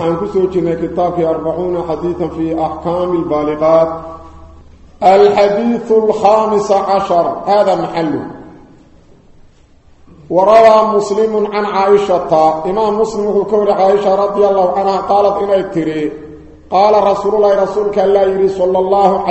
عن كسوجنا كتاب أربعون حديثا في أحكام البالغات الحديث الخامس عشر هذا محله وروى مسلم عن عائشة إمام مسلم كور عائشة رضي الله عنها قالت إن اتري قال رسول الله رسولك الله يري صلى الله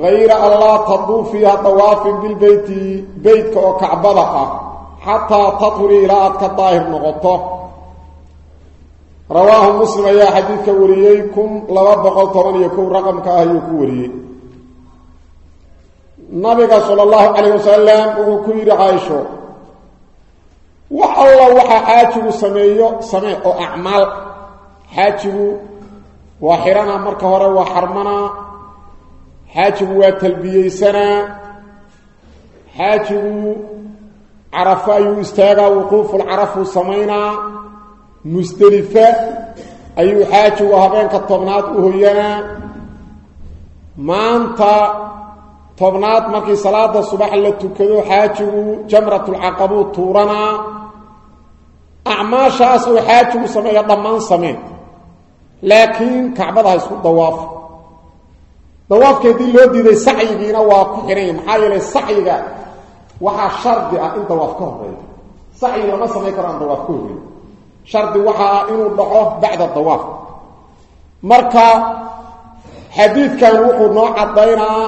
hayra allaa taduufiya dawaafin bilbeyti beytka oo kacbada ah xataa tathuri ilaa aad ka daahir noqoto rawaahu muslim ayaa xadiidka wariyey kun laba boqol toban iyo kow raqamka ah ayuu ku wariyey nabiga sala allahu calayh wasalam wuxuu ku yidhi caaisho wax alla waxaa xaajigu sameeyo samee oo acmaal xaajigu waa xirana marka hore waa xaajigu waa talbiyeysanaa xaajigu carafa ayuu istaagaa wuquufulcarafuu samaynaa musdelifa ayuu xaajigu habeenka tobnaad u hoyanaa maanta tobnaad markii salaada subax la tukado xaajigu jamratulcaqabuu tuuranaa acmaashaas uu xaajigu sameeya dhammaan sameen laakiin kacbada ha isku dawaafo dawaafka haddii loo diiday sacyigiina waa ku xidhanya maxaa yeelay sacyiga waxaa shardi ah in dawaaf ka horeeyo sacyi lama samayn karo aan dawaaf ka horeeyo shardi waxaa inuu dhaco bacda dawaaf. Marka xadiidkan wuxuu noo caddaynaa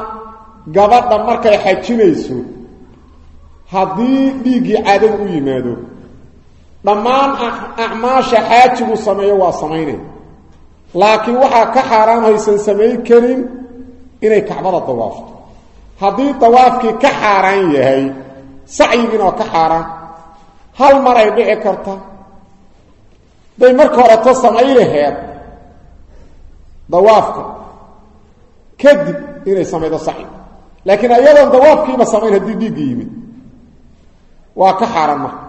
gabadha markay xajinayso haddii dhiiggii caadada u yimaado dhammaan acmaasha xaajigu sameeyo waa samaynay laakiin waxaa ka xaaraan haysan samayn karin inay kacbada dawaafto. Haddii dawaafkii ka xaaraan yahay sacyigiina waa ka xaaraan hal mar ay dhici karta. Day marka horeto samay laheed dawaafka. Kadib inay samaydo sacyi laakiin ayadoon dawaafkiiba samayn haddii dhiigga yimid. Waa ka xaaraan marka.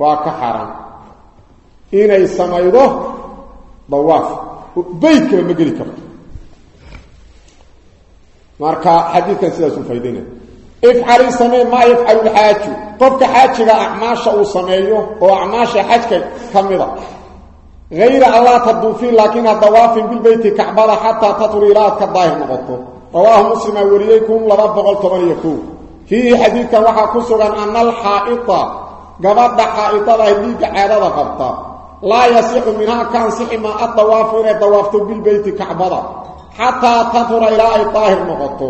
Waa ka xaaraan. Inay samaydo dawaaf. Beydkaba ma geli karto marka xadiidkan sidaasuu faa'idaynaya ifcali samee maa yafcalu lxaaju qofka xaajiga acmaasha uu sameeyo oo acmaasha xajka ka mida. Hayra allah taduufiin laakiin ha dawaafin bilbeyti kacbada xataa taturi ilaa aad ka daahir noqoto. Rawaahu muslima wariyey kun laba boqol toban iyo kow fiihi xadiidkan waxaa ku sugan ana alxaa'ida gabadha xaa'idada ah dhiigga caadada qabta. Laa yasixu minhaa ka ansixi maa inay dawaafto bilbeyti kacbada xataa tatura ilaa ay daahir noqoto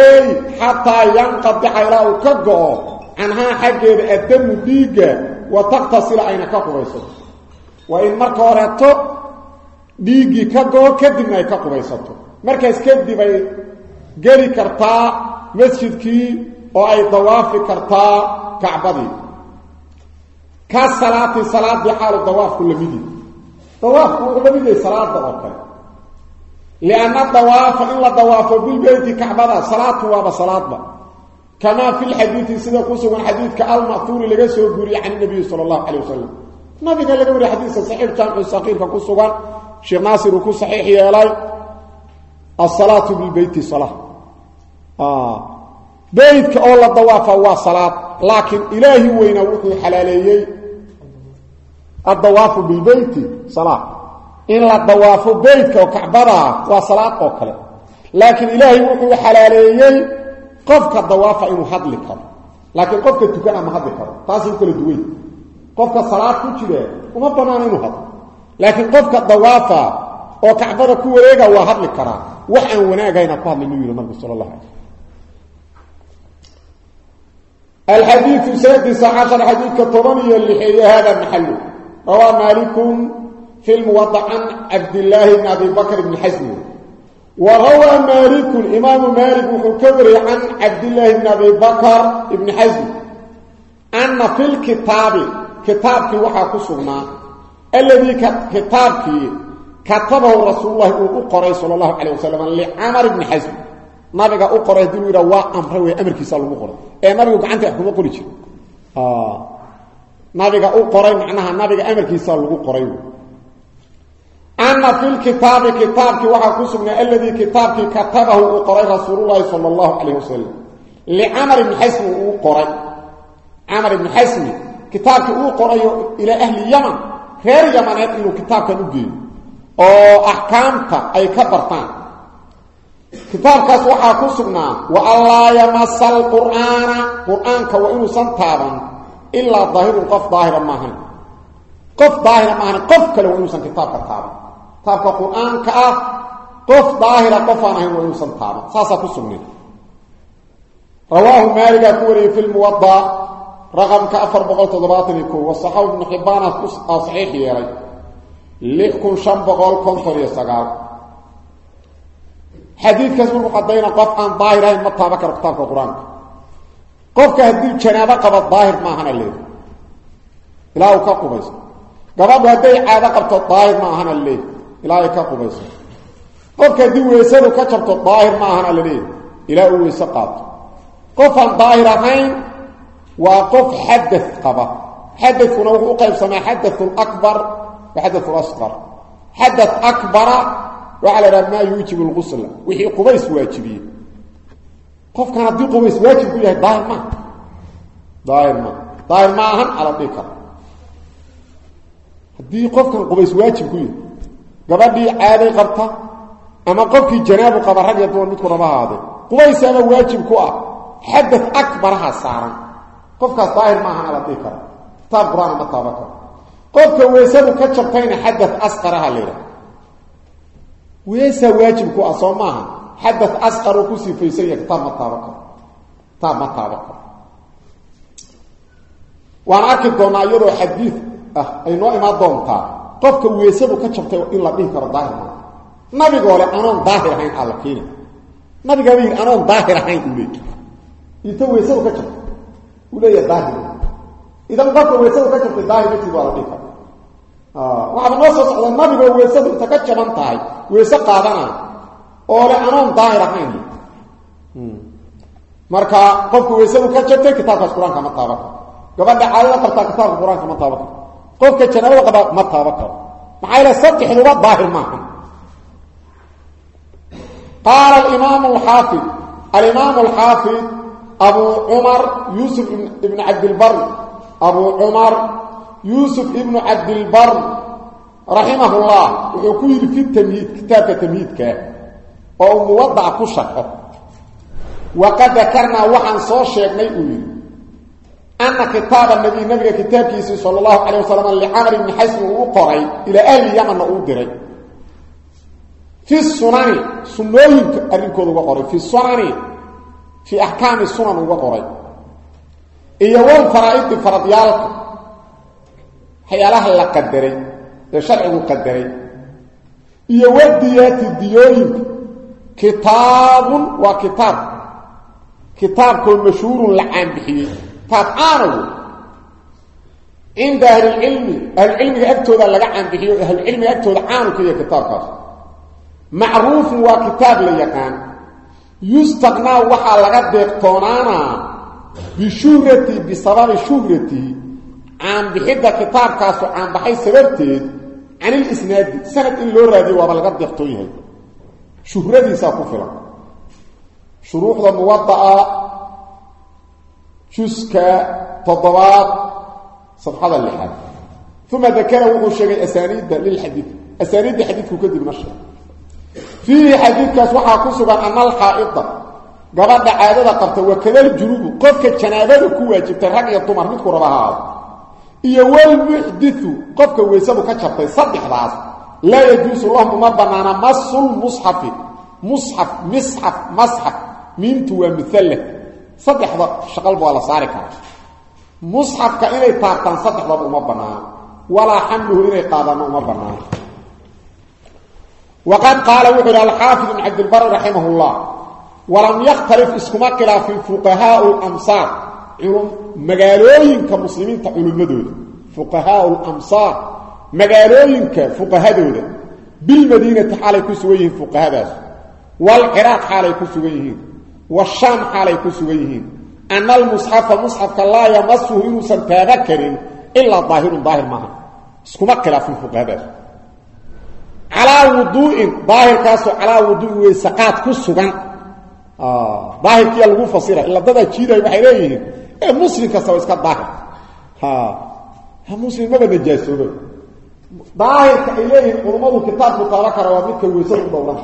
ey xataa yanqadica ilaa uu ka go-o canhaa xaggeeda addamu dhiigga wa taktasila ayna ka qubaysato waa in marka horeeto dhiiggii ka go-o kadibna ay ka qubaysato markaas kadib ay geli kartaa masjidkii oo ay dawaafi kartaa kacbadii ka salaati salaadii xaalu dawaafku lamidi dawaafku wuxuu la mid yahay salaada oo kale lianna dawaafa in la dawaafo bilbeyti kacbada salaadku waaba salaadba kamaa fi lxadiidi sida ku sugan xadiidka alma'huuri laga soo guuriyey can nabiyi sala allahu calay wasalam nabiga laga wariye xadiiska saxiix jaamicu sakiirka ku sugan sheekh naasir uu ku saxiix yeelay asalaatu bilbeyti sala beytka oo la dawaafa waa salaad laakiin ilaahi weynaa wuxuu xalaaleeyey addawaafu bilbeyti salaa in la dawaafo beydka oo kacbada ah waa salaad oo kale. Laakiin ilaahay wuxuu xalaaleeyey qofka dawaafa inuu hadli karo. Laakiin qofka tukan ama hadli karo taas u kala duwey qofka salaad ku jira uma banaan inuu hadlo. Laakiin qofka dawaafa oo kacbada ku wareega waa hadli karaa. Wax aan wanaagayna ku hadlay nuu yidhi nabigu sal allah alay alxadiiu sadis cashar xadiidka toban iyo lixeeye haada maxalu في الموضع عن عبد الله بن أبي بكر بن حزم wa rawaa maalikun imaamu maalik wuxuu ka wariyey can cabdillaahi bni abi bakar ibni xasm anna fi lkitaabi kitaabkii waxaa ku sugnaa alladii kitaabkii katabahu rasuululahi uu u qoray sala allahu calayh wasalam licamar ibni xasm nabiga u qoray hadii lu yidhaha waa amray wey amarkiisa lagu qoray ee nabigu gacanta wax kuma qori jiro nabiga u qoray macnaha nabiga amarkiisa lagu qoray ana fi lkitaabi kitaabkii waxaa ku sugnaa aladii kitaabkii katabahu uu qoray rasuululahi sala allahu calayh wasalam licamar ibni xasmi uu qoray camar ibni xasmi kitaabkii uu qorayo ilaa ahli yaman reer yamaneed inuu kitaabkan u geeyo oo axkaamta ay ka bartaan kitaabkaas waxaa ku sugnaa wa anlaa yamasa alqur'aana qur'aanka waa qof daahira maahan qof kale waa inuusan kitaabka taaban. Kitaabka qur'aanka ah qof daahira qofaan ahayn waa inuusan taaban. Saasaa ku sugnay rawaahu maaligaa ku wariyey fi lmuwada raqamka afar boqol toddobaatan iyo ko wasaxaw ibnu xibbaana aa saxiix yeelay. Lix kun shan boqol konton iyo sagaal. Xadiidkaas markuu cadayna qof aan daahir ahayn ma taaban karo kitaabka qur'aanka. Qofka haddii janaabo qaba daahir qubayso gabadhu hadday caado qabto daahir ma ahana laleeyahy ilaa ay ka qubayso qofka haddii weysadu ka jabto daahir ma ahana laleeyahy ilaa uu weyse qaato. Daahir ahayn waa qof xadad qaba. Xadadkuna wuxuu u qaybsamaa xadatu lakbar wa xadatu lasqar xadad akbara waxaa la idhaha maa yuujibu lqusla wixii qubays waajibiye qofkan haddii qubays waajib ku yahay daahir maaha daahir maaha daahir ma ahan ala dhihi kara haddii qofkan qubays waajib ku yahay gabadhii caaday qabta ama qofkii janaabu qaba rag iyo dumar midku raba ahaadee qubaysaaba waajib ku ah xadad akbaraha saaran. Qofkaas daahir ma ahan ala dhihi kara kitaab qur'aana ma taaban karo. Qofka weysadu ka jabtayna xadad asqaraha la yidhaha weesaa waajib ku ah soo maaha xadad asqar uu ku sifaysan yahay kitaab ma taaban ah ay noo imaan doontaa qofka weesadu ka jabtay in la dhihi karo daahir maaha nabigoo le anoon daahir ahayn alla keena nabigaaba yidhi anoon daahir ahayn uu inta weesadu ka jabtay uu daahir. Idan qofka weesadu ka jabtay daahir ma jid waa la dhihi karo. Waxaaba noo soo socda nabigoo weesadu inta ka jaban tahay weese qaadana oo le anoon daahir ahayn marka qofka weesadu ka jabtay kitaabkaas qur'aanka ma taaban karo gabadha caadada qabtaa kitaabka qur'aanka ma taaban karo qofka janaabada qaba ma taaban karo. Maxaa yaele saddexduba daahir maaha qaala alimaamu alxaafid alimaamu alxaafid abu cumar yuusuf ibnu cabdilbar abu cumar yuusuf ibnu cabdilbar raximah llah wuxuu ku yidhi fi tamhiid kitaabka tamhiidkaa oo uu muwadaca ku sharxo waqad dakarnaa waxaan soo sheegnay uu yidhi ana kitaaba nabiy nabiga kitaabkiisii sala allahu calayh wasalam licamar ibni xasmi uu u qoray ilaa ahli yamanna uu diray fi sunani sunooyinka arrinkooda uga qoray fi sunani fii axkaami sunan uga qoray iyo wal faraa-idi faradyaalka waxyaalaha la qadaray ee sharcigu qadaray iyo wadiyaati diyooyinka kitaabun waa kitaab kitaabkoo kitaab caanow cinda ahlilcilmi ahlucilmiga agtooda laga caanbixiyo ahlucilmiga agtooda caanu ka yahay kitaabkaas. Macruufun waa kitaab la yaqaan. Yustaqnaa waxaa laga deeqtoonaanaa bishuhrati bisababi shuhratihi caanbixidda kitaabkaasu caanbaxay sababteed can ilisnaadi sanad in loo raadiyo waaba laga deeqtoon yahay shuhradiisaa ku filan. Shuruuxda muwada'a juska toddobaad safxada lixaad. Uma dakara wuxuu sheegay asaaniidda lilxadiid asaaniidda xadiidku kadibna sheeg fiihi xadiidkaas waxaa ku sugan ana alxaa'ida gabadha caadada qabta wakadal junuubu qofka janaabada ku waajibtay rag iyo dumar midku raba haado iyo walmuxdiu qofka weysadu ka jabtay saddexdaas. Laa yajuusu lahum uma banaana masulmusxafi musxaf misxaf masxaf. Miintu waa mualla saddexda shaqalba waa la saari karaa. Musxafka inay taabtaan saddexdaba uma banaano walaa xamluhu inay qaadaanna uma banaano waqad qaala wuxuu yidhi alxaafid ibn cabdilbar raximah llah walam yakhtalif iskuma khilaafin fuqahaau lamsaar magaalooyinka muslimiinta culimmadooda fuqahaau lamsaar magaalooyinka fuqahadooda bilmadiinati xaalay ku sugan yihiin fuqahadaas walciraaq xaalay ku sugan yihiin washaam xaalay ku sugan yihiin. Ana almusxafa musxafka laa yamasuhu inuusan taaba karin ilaa daahirun daahir maaha. Iskuma khilaafin fuqahadaas calaa wuduu'in daahirkaasoo calaa wuduu'in weysaqaad ku sugan. Daahirkiiya lagu fasira ila dadaa jiiday waxay leeyihiin ee muslim kastaba iska daahir. Muslim maba najaasooba daahirka ay leeyihiin culummadu kitaabku taaba kara waa midka weysada u dhowran.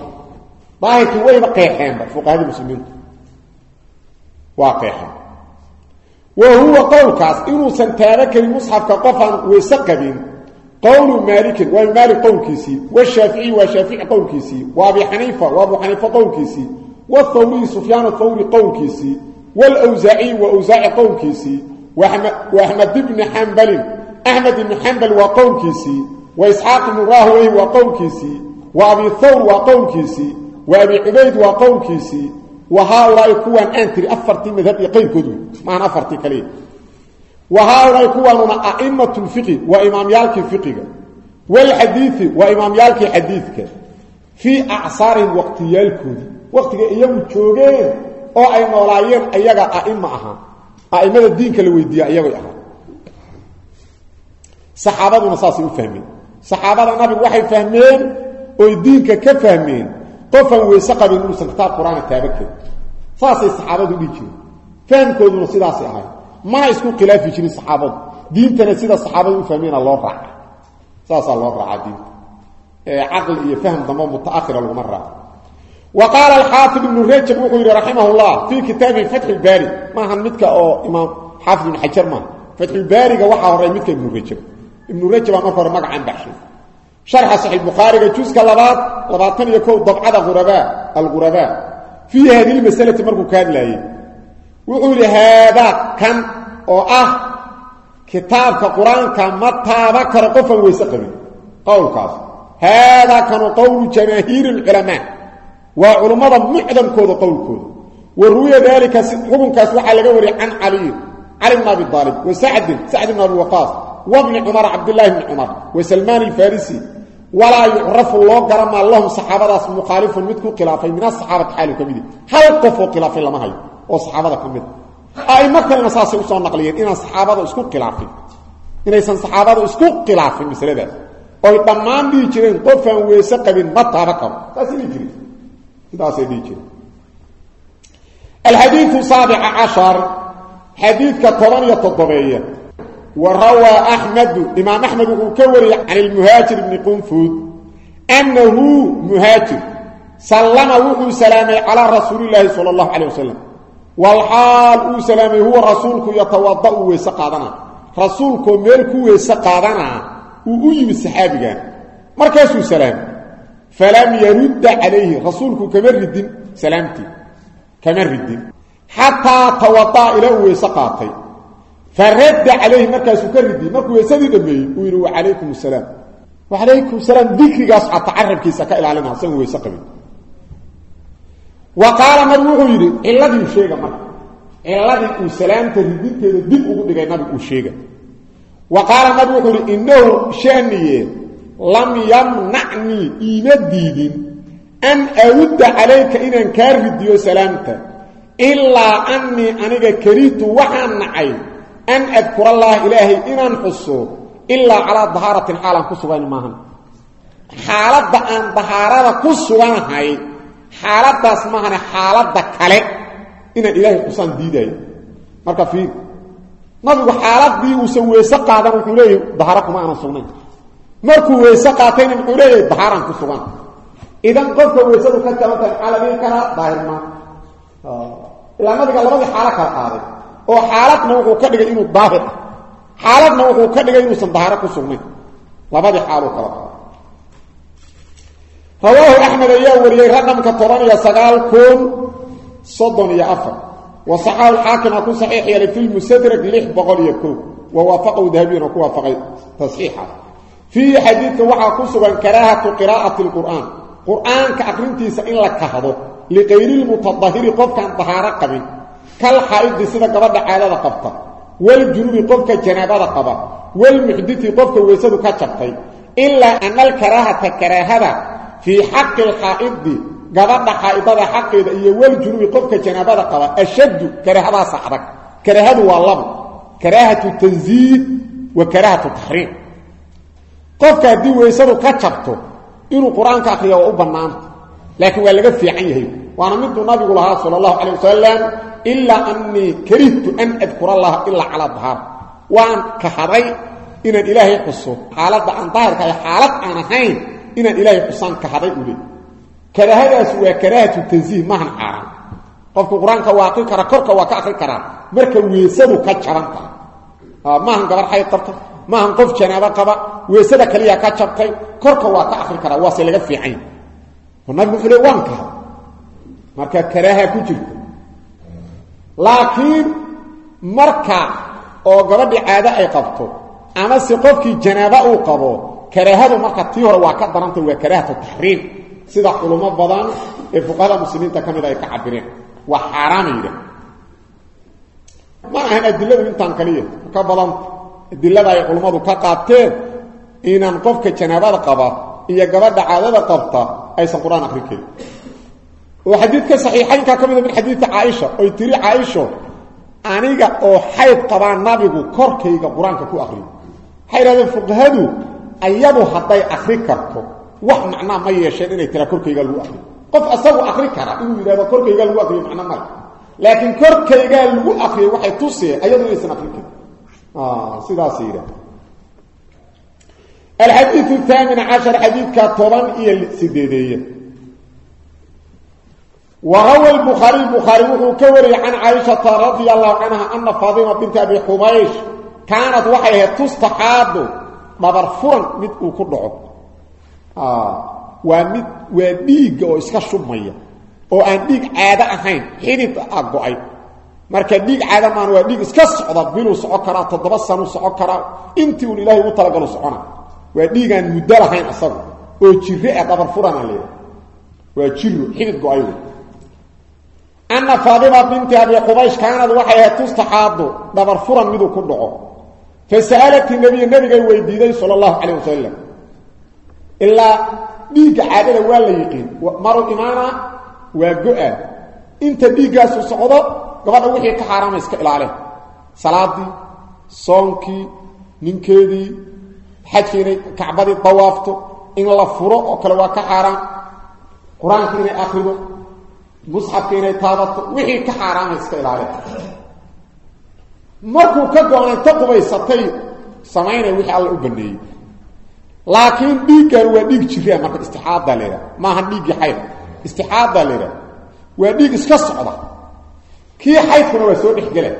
Daahirkii wayba qeexeenba fuqahadii waa qeexeen wa huwa qowlkaas inuusan taaba karin musxafka qofaan weyse qabin qowlu maalikin waa maalik qowlkiisii washaaficiyi waa shaafici qowlkiisii wa abi xaniifa waa abu xaniifa qowlkiisii wthawriyi sufyaan thawri qowlkiisii wlwsaaciyi waa wsaaci qowlkiisii waaxmed ibni xambalin axmed ibni xambal waa qowlkiisii wa isxaaq ibnu rahwey waa qowlkiisii wa abi thawr waa qowlkiisii wa abi cubayd waa qowlkiisii wa haaulaai kuwaan aan tiri afartii madhab iyo qayrkood wey maahan afartii kaliya wa haaulaai kuwaanuna a'imat lfiqi waa imaamyaalkii fiqiga wlxadiii waa imaamyaalkii xadiidka fii acsaarihim waqtiyaalkoodii waqtiga iyagu joogeen oo ay noolaayeen ayaga a'ima ahaa a'imada diinka la weydiiya iyagay ahaa saxaabaduna saasay u fahmeen saxaabada nabigu waxay fahmeen oy diinka qofaan weyse qabin inuusan kitaab qur'aana taaba karin. Saasay saxaabadu dhihi jireen. Fahamkooduna sidaasay ahay mana isku khilaafi jirin saxaabadu. Diintana sida saxaabadu u fahmeena loo raaca. Saasaa loo raacaa diinta. Caqli iyo fahm dambe mutaakhira laguma raaco. Wa qaala alxaafid ibnu rajab wuxuu yidhi raximah llah fii kitaabihi fatxi lbaari maahan midka oo imaam xaafid ibnu xajar maaha fatxulbaariga waxaa horay midka ibnu rajab. Ibnu rajabaa marka hore magacaan baxshay sharxa saxiix bukhaariga juska labaad labaatan iyo kow dabcada urabaa alghurabaa fii hadihi lmasalati markuu ka hadlaayey wuxuu yidhi haadaa kan oo ah kitaabka qur'aanka ma taaba karo qofaan weyse qabin qowlkaas haadaa kanu qowlu jamaahiiri lculamaa waa culummada mucdamkooda qowlkooda wa ruwiya daalika xukunkaas waxaa laga wariyey can caliyin cali bn abi aalib wa sacdin sacd bn abi waqaas wabni cumar cabdillaahi bni cumar walaa yucrafu loo garamaa lahum saxaabadaas mukhaalifun mid ku khilaafay min asaxaabati xaalu ka midi hal qof oo khilaafay lama hayo oo saxaabada ka mid. A aimo kalena saasay u soo naqliyeen inaan saxaabada isku khilaafin. Inaysan saxaabada isku khilaafin masaladaas oy dhammaan dhihi jireen qofaan weyse qabin ma taaba karo saasay dhihi jireen. Sidaasay dhihi jireen. Alxadiiu saabica rawaa axmedu imaam axmed wuxuu ka wariyey can ilmuhaajir bni qunfuud annahu muhaajir sallama wuxuu salaamay calaa rasuulilaahi sala allahu calay wasalam walxaal uu salaamay huwa rasuulku yatawada uu weyse qaadanaa rasuulkoo meel ku weyse qaadanaa uu u yimid saxaabigan markaasuu salaamay falam yarudda calayhi rasuulku kama ridin salaamtii kama ridin xataa tawadaa ilaa uu weyse qaatay faradda calayhi markaasuu ka ridiyey markuu weysadii dhameeyey uu yidhi wacalaykum asalaam wacalaykum salaam dikrigaas xataa carabkiisa ka ilaalina asagu weyse qabin wa qaala nabigu wuxuu yidhi cilladii uu sheega marka cilladii uu salaamta ridinteeda dib ugu dhigay nabigu uu sheega. Wa qaala nabigu wuxuu yidhi innahu shaaniye lam yamnacnii iima diidin an awudda calayka inaan kaa ridiyo salaamta ilaa annii aniga karitu waxaan nacay an adkura allaha ilaahay inaan xuso ilaa calaa dahaaratin xaalaan ku sugan maahan xaaladda aan dahaarada ku suganahay xaaladaas maahane xaaladda kale inaan ilaahay xusaan diidayo marka fiir nabigu xaaladii uusan weyse qaadan wuxuu leeyahy dahaaro kuma aanan sugnayn markuu weyse qaatayna muxuu leeyahay dahaaraan ku sugan idan qofka weysadu ka la dhihi karaa daahirmaa ilaa nabiga labadii xaalo kala oo xaaladna wuxuu ka dhigay inuu daahir ah. Xaaladna wuxuu ka dhigay inuusan dahaaro ku sugnayn labadii xaaluu kala qaaday. Rawaahu ayaa wariyey raqamka toban iyo sagaal kun soddon iyo afar. Wa saxahu xaakima ku saxiix wa waafaqahu dahabiyuna ku waafaqay tasxiixa. Fiihi waxaa ku sugan karaahatu qiraa'ati lqur'aan qur'aanka aqrintiisa in la kahdo liqayrilmutadahiri qofkaan dahaaro qabin kal xaa'idi sida gabadha caadada qabta waljunubi qofka janaabada qaba walmuxditi qofka weysadu ka jabtay ilaa ana alkaraahata karaahada fii xaqi alxaa'idi gabadha xaa'idada xaqeeda iyo waljunubi qofka janaabada qaba ashaddu karaahadaasa adag. Karaahadu waa labo karaahatu tanziih wa karaahatu taxriim qofka haddii weysadu ka jabto inuu qur'aanka akriya waa u bannaanta laakiin waa laga fiican yahay waana miduu nabigu lahaa sal allahu calay wasalam ilaa anii karihtu an adkura allaha ilaa calaa dahaar waan kahaday inaan ilaahay xuso xaaladda aan daahirka ay xaalad aan ahayn inaan ilaahay xusaan kahaday u leey karaahadaas waa karaahatu tansiih maahan xaaraan qofku qur'aanka waa akri karaa korka waa ka akri karaa. Marka weysadu ka jaban tahay. Maahan gabar xayd qabta maahan qof janaabo qaba weysada kaliya ka jabtay korka waa ka akri karaa waase laga fiican nabigu le marka karaaha ku jirta laakiin marka oo gabadhii caado ay qabto ama se qofkii janaabo uu qabo karaahadu marka tii hore waa ka darantay waa karaahatu taxriim sida culummo badan ee fuqahada muslimiinta ka mid ay ka cabireen waa xaaraama yidhah ma ahan adiladu intaan kaliya. Ka badanta adilada ay culummadu ka qaateen inaan qofka janaabada qaba iyo gabadha caadada qabta aysan qur'aan akrin karin oo xadiidka saxiixaynka ka mida min xadiidka caaisha oy tiri caaisho aniga oo xayd qabaa nabigu korkayga qur'aanka ku akriyo waxay idhahdeen fuqahadu ayadu hadday akri karto wax macnaa ma yeesheen inay tiraa korkaygaa lagu akriyo qof asagu akri kara inuu yidhahdo korkaygaa lagu akriyo macno male laakiin korkaygaa lagu akriyo waxay tusee ayadu inaysan akri karin. Sidaas yidhah alxadiiu thaamin cashar xadiidka toban warawa lbukhaariy bukhaari wuxuu ka wariyey can caaishata radia allahu canha ana faatima binta abi xubaysh kaanad waxay ahayd tustaxaadu dhabar furan mid uu ku dhaco. waa mid waa dhiigga oo iska shubmaya oo aan dhiig caado ahayn xidid a go'ay. Marka dhiig caado maan waa dhiig iska socda biluu soco karaa toddoba sanuu soco karaa intii uun wey ana faatima binti abi qubaysh kaanad waxay ahayd tustaxaadu dhabar furan miduu ku dhaco fasa'alat nabiya nabigay weydiiday sala allahu calayh wasalam ilaa dhiigga caadada waa la yiqiin maru imaana waa go-a inta dhiiggaasu socdo gabadha wixii ka xaaraama iska ilaaleen salaadii soonkii ninkeedii xajkii inay kacbadii in la furo oo kale waa ka xaaraan qur'aanka inay akrido musxafka inay taabato wixii ka xaaraama iska ilaaleen markuu ka go-nay ta qubaysatay samaynaya wixii alla u baneeyey laakiin dhiiggan waa dhiig jiraa marka istixaada leedaha maaha dhiiggii xayd istixaada leedaha waa dhiig iska socda. Kii xaydkuna waa soo dhexgela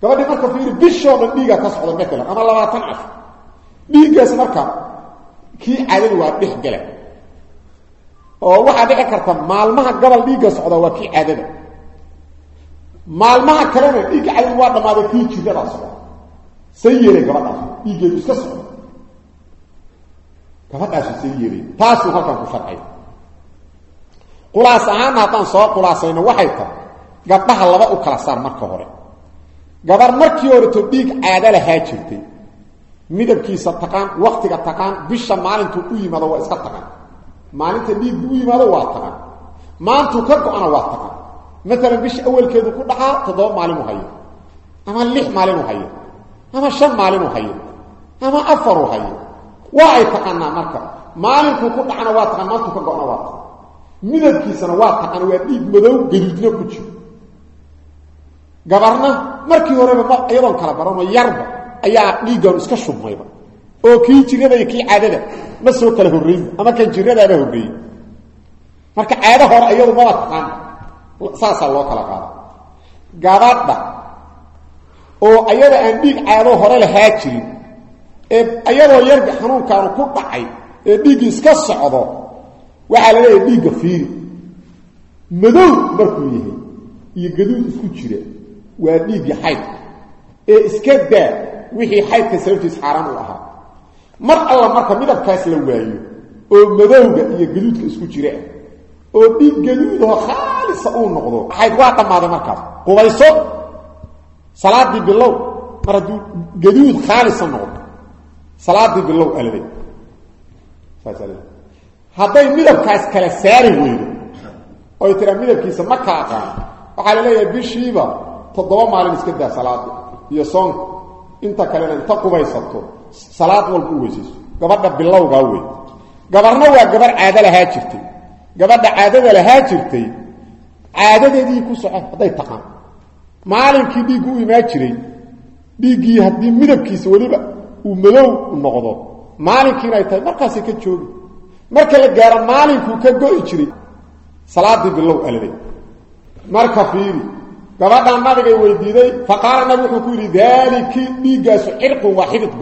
gabadhii marka fiiri bishoo dhan dhiigaa ka socda maalan ama labaatan casho dhiiggaas kii caadada waa dhexgela oo waxaa dhici karta maalmaha gabal dhiigga socda waa kii caadada. Maalmaha kalena dhiigga caadada waa dhammaaday kii jiradaa socda. Say yeelay gabadhaas dhiiggeedu iska socda. Gabadhaasu say yeelay taasuu halkan ku sharcay qulaas ahaanna haddaan soo qulaasayno waxay tahay gabdhaha laba u kala saar marka hore. Gabar markii horeto dhiig caado lahaa jirtay. Midabkiisa taqaan waktiga taqaan bisha maalintuu u yimaado waa iska taqaan maalinta dhiiggu u yimaado waa taqaan maantuu ka go-ana waa taqaan maalan bisha awalkeedu ku dhacaa toddoba maalinu hayo. Ama lix maalinu hayo. Ama shan maalinu hayo. Ama afaru hayo. Waa ay taqaanaa marka. Maalinkuu ku dhacana waa taqaan maantuu ka go-ana waa taqaan midabkiisana waa taqaan waa dhiig madow gaduudna ku jiro. Gabarna markii horeba ma iyadoon kala barano yarba ayaa dhiiggan iska shubmayba oo kii jirada iyo kii caadada ma soo kala horreynba ama kan jiradaaba horreeyey. Marka caado hore iyadu maba taqaan saasaa loo kala qaada gabadha oo ayada aan dhiig caado hore lahaa jirin ee ayadoo yarga xanuunkaanu ku dhacay ee dhiiggii iska socdo waxaa la leeyahay dhiigga fiiri. Madow markuu yahay iyo gaduud isku jira waa dhiiggii xaydka ee iska daa wixii xaydka sababtiis xaaraan u ahaa mar alla marka midabkaas la waayo oo madowga iyo gaduudka isku jira oo dhiig gaduudoo khaalisa uu noqdo xayd waa dhammaaday markaas. Qubayso salaadii bilow mar hadduu gaduud khaalisa noqdo salaadii bilow alale hadday midabkaas kala saari weydo oy tiraa midabkiisa ma ka aqaan waxaa la leeyahay bishiiba toddoba maalin iska daa salaada iyo soonka. Inta kalena inta qubaysato salaad walba u weysayso. Gabadha bilowgaa wey gabarna waa gabar caado lahaa jirtay. Gabadha caadada lahaa jirtay caadadeedii ku soco hadday taqaan. Maalinkii dhiiggu u imaan jiray dhiiggii haddii midabkiisa weliba uu madow noqdo. Maalinkiina ay tahay markaasay ka joogi marka la gaaro maalinkuu ka go'i jiray salaadii bilow alale marka fiiri gabadhan nabigay weydiiday faqaala nabig wuxuu ku yidhi daaliki dhiiggaasu cirqun waa xidid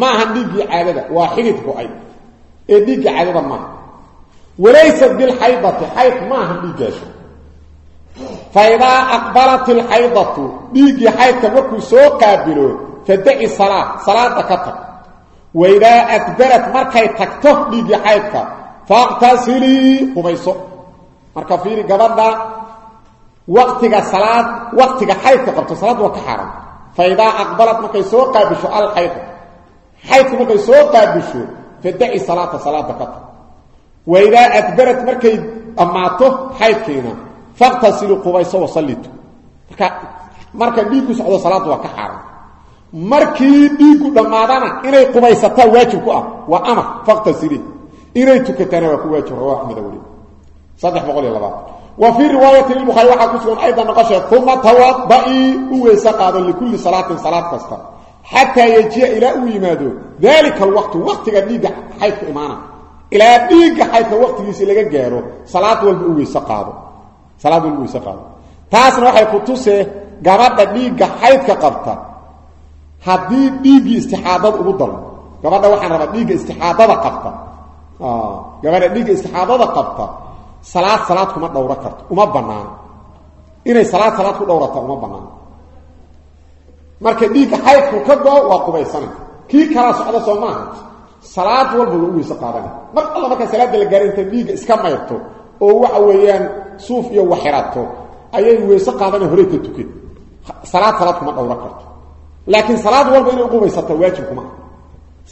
ma ahan dhiiggii caadada waa xidid go'ay. Ee dhiigga caadada maaha. Walaysa bilxaydati xayd ma ahan dhiiggaasu fa idaa aqbalat ilxaydatu dhiiggii xaydka markuu soo qaabilo fadaci salaa salaada ka tag. Wa idaa adbarat markay tagto dhiiggii xaydka faqtasilii qubayso marka fiiri gabadha waqtiga salaad waqtiga xaydka qabto salaadda waa ka xaydka markay soo qaabisho fadaci salaata salaada ka tag wa idaa adbarat markay dhammaato xaydkiina faqtasilii qubayso wasallitu marka marka dhiiggu socdo salaadda waa ka xaaran markii dhiiggu dhammaadana inay qubaysataa waajib ku ah waa amar faqtasilii inay tukataana waa ku waajib rawa axmed weli saddex boqol iyo labaatan wa fii riwaayati lilbukhaari waxaa xataa yejiya ilaa uu yimaado daalika alwaqtu waqtiga dhiigga xaydka imaana ilaa dhiigga xaydka waqtigiisi laga gaaro salaad walba u weyse qaado salaad walba weyse qaado taasna waxay ku tusee gabadha dhiigga xaydka qabta haddii dhiiggii istixaadada ugu dalmo gabadha waxaan rabaa dhiigga istixaadada qabta gabadha dhiigga istixaadada qabta salaad salaad kuma dhowro karto uma banaano inay salaad salaad ku dhowrata uma marka dhiigga xaydku ka go waa qubaysana. Kii kalaa socda soo maaha. Salaad walba waa u qaadana mar alla markaa salaada la gaara inta iska mayrto oo waxa weeyaan suuf iyo waxirato ayay weyse qaadana horey ka tukan salaad salaad kuma dhowro karto. Laakiin salaad walba inay uqubaysato waajib kuma.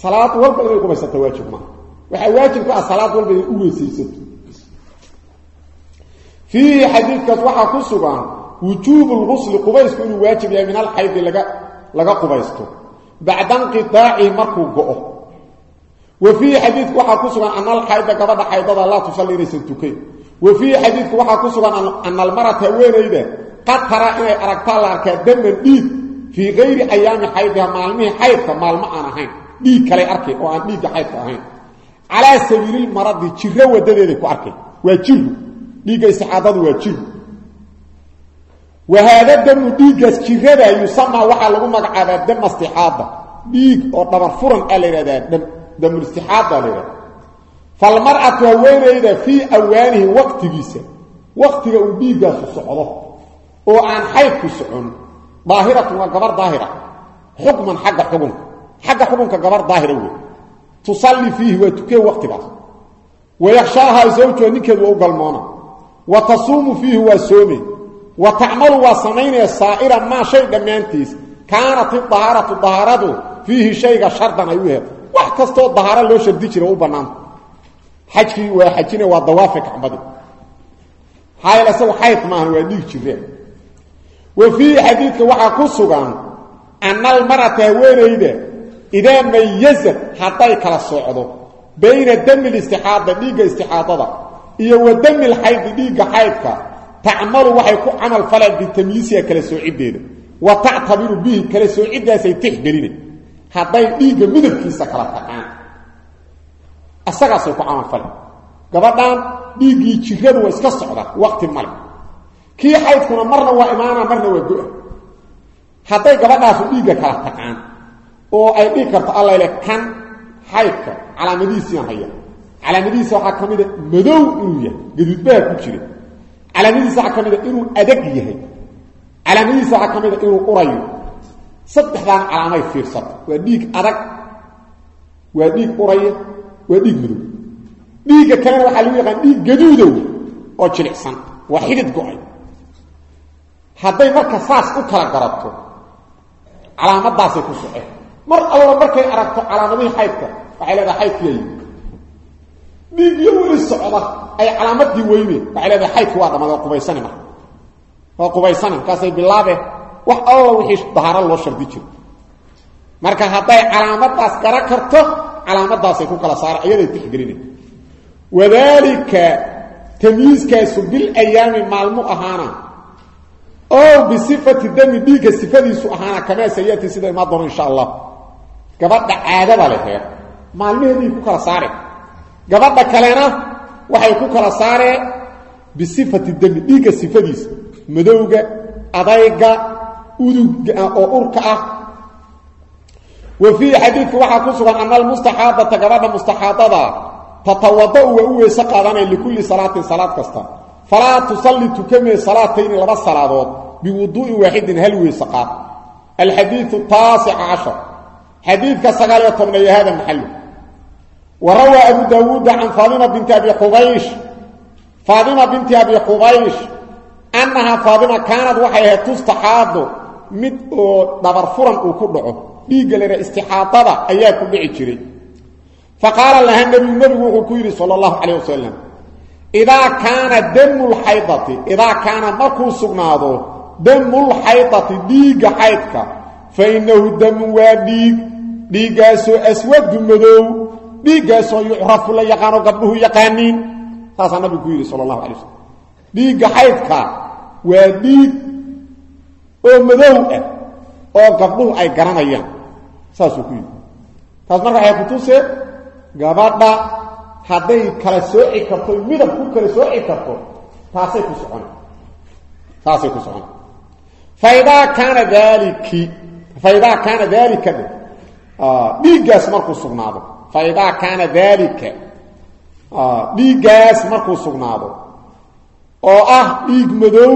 Salaad walba inay uqubaysato waajib kuma. Waxaa waajib ku ah salaad walba inay u weysaysato. Fiihi xadiidkaas waxaa ku sugan wujuubu lgusli qubaysku waajib yahay min alxaydi laga laga qubaysto. Bacda inqiaacihi markuu go-o. Wa fiihi xadiidku waxaa ku sugan ana alxayda gabadha xaydada laa tusalli inaysan wa fiihi xadiidku waxaa ku sugan ana almarata haweenayda qad taraa inay aragtaa la arkaa daman dhiig fii kayri ayaami xaydiha maalmihii xaydka maalmo aan ahayn. Dhiig arkay oo aan dhiigga xaydka ahayn. Calaa sabiililmaradi jiro wadadeeday ku arkay. Waa jiru dhiigga istixaadadu waa jiru wahaada damu dhiiggaas jirada yusamaa waxaa lagu magacaabaa dam istixaada dhiig oo dhabar furan a la yidhahdaa damulistixaada la yidhahda falmar'atu haweenayda fii awaanihi waqtigiisa waqtiga uu dhiiggaasu socdo oo aan xaydku socon daahiratun waa gabar daahira xukman xagga xukunka xagga xukunka gabar daahira wey tusalli fiihi waa tukeen waqtigaas wayakhshaaha zawjuha ninkeedu wa tacmalu waa samaynaya saa'ira maa shay dhammaantiis. Kaanat idahaaratu dahaaradu fiihi shayga shardan ay u heed wax kastoo dahaaro loo shardi jira u bannaanta xajkii waa xajina waa dawaafe kacbadi. Xaayl isagu xayd maahan waa dhiig jireen. Wa fiihi xadiidka waxaa ku sugan ana almarata haweenayda idaa mayazad hadday kala socdo bayna dami listixaada dhiigga istixaadada iyo wa tacmalu waxay ku camal faleen bitamyiisiha kala soociddeeda wa tactabiru bihi kala soociddaasay tixgelina. Hadday dhiigga midabkiisa kala taqaan. Isagaasay ku camal faleen gabadhan dhiiggii jiradu waa iska socda waqti male kii xaydkuna marna waa imaana marna waa go-a hadday gabadhaasu dhiigga kala taqaan oo ay dhigi karto allayle kan xaydka calaamadihiisiiaan haya calaamadihiisa waxaa ka mida madow inuu yahay. Gaduudbaha ku jira calaamadihiisa waxaa ka mida inuu adag yahay. Calaamadihiisa waxaa ka mida inuu urayo saddexdaan calaamay fiirsata waa dhiig adag waa dhiig uraya waa dhiig madow. Dhiigga kalena waxaa lagu yaqaan dhiig gaduudow oo jilicsan waa xidid go'ay. Marka saas u kala garato calaamadaasay ku soceen. Mar alla markay aragto calaamadihii xaydka waxay leedahay xaydkiya yimi dhiigyo weli socda. Ay calaamadii weyne waxay leedahay xaydki waa dhammaad waa qubaysani marka. Waa bilaabeen wax alla wixii dahaaro loo shardi jiro marka hadday calaamadaas gara karto calaamadaasay ku kala saara iyaday tixgelinay wadaalika tamyiiskaasu bil ayaami maalmu ahaana. Oo bisifati dami dhiigga sifadiisu ahaana kamaa sayati sida imaa doono insha allah. Gabadha caadada leheed maalmaheedii ku kala saareen gabadha kalena waxay ku kala saareen bisifati dami dhiigga sifadiisa madowga adayga uduga oo urka ah. Wa fiihi xadiidka ku sugan ana almustaxaadata gabadha mustaxaadada tatawada-u waa u weyse qaadanaya likulli salaatin salaad kasta. Falaa tusalli tukamee salaatayni laba salaadood biwuduu'in waaxidin hal weyse qaad. Alxadiiu taasica cashar. Xadiidka sagaaliyo tobneeyo hada maxalu wa rawaa abu daawuuda can faadima binti abi qubaysh faadima binti abi qubaysh annahaa faadima kaanad waxay ahayd tustaxaado mid oo dhabar furan uu ku dhaco dhiigga lera istixaadada ayaa ku dhici jiray faqaala laha nebigu nebigu wuxuu ku yidhi sala allahu calayh wasalam idaa kaana damulxaydati idaa kaana markuu sugnaado damulxaydati dhiiggaasoo yucrafu la yaqaano gabdhuhu yaqaaniin. Saasaa nabigu ku yidhi sala allahu alay wasalam dhiigga xaydka waa dhiig oo madow ah oo gabdhuhu ay garanayaan. Saasuu ku yidhi. Taas marka waxay kutusee gabadha hadday kala sooci karto midab ku kala sooci karto taasay ku socon taasay ku socon faidaa kaana daaliki faidaa faidaa kaana daalika. Dhiiggaas markuu sugnaado oo ah dhiig madow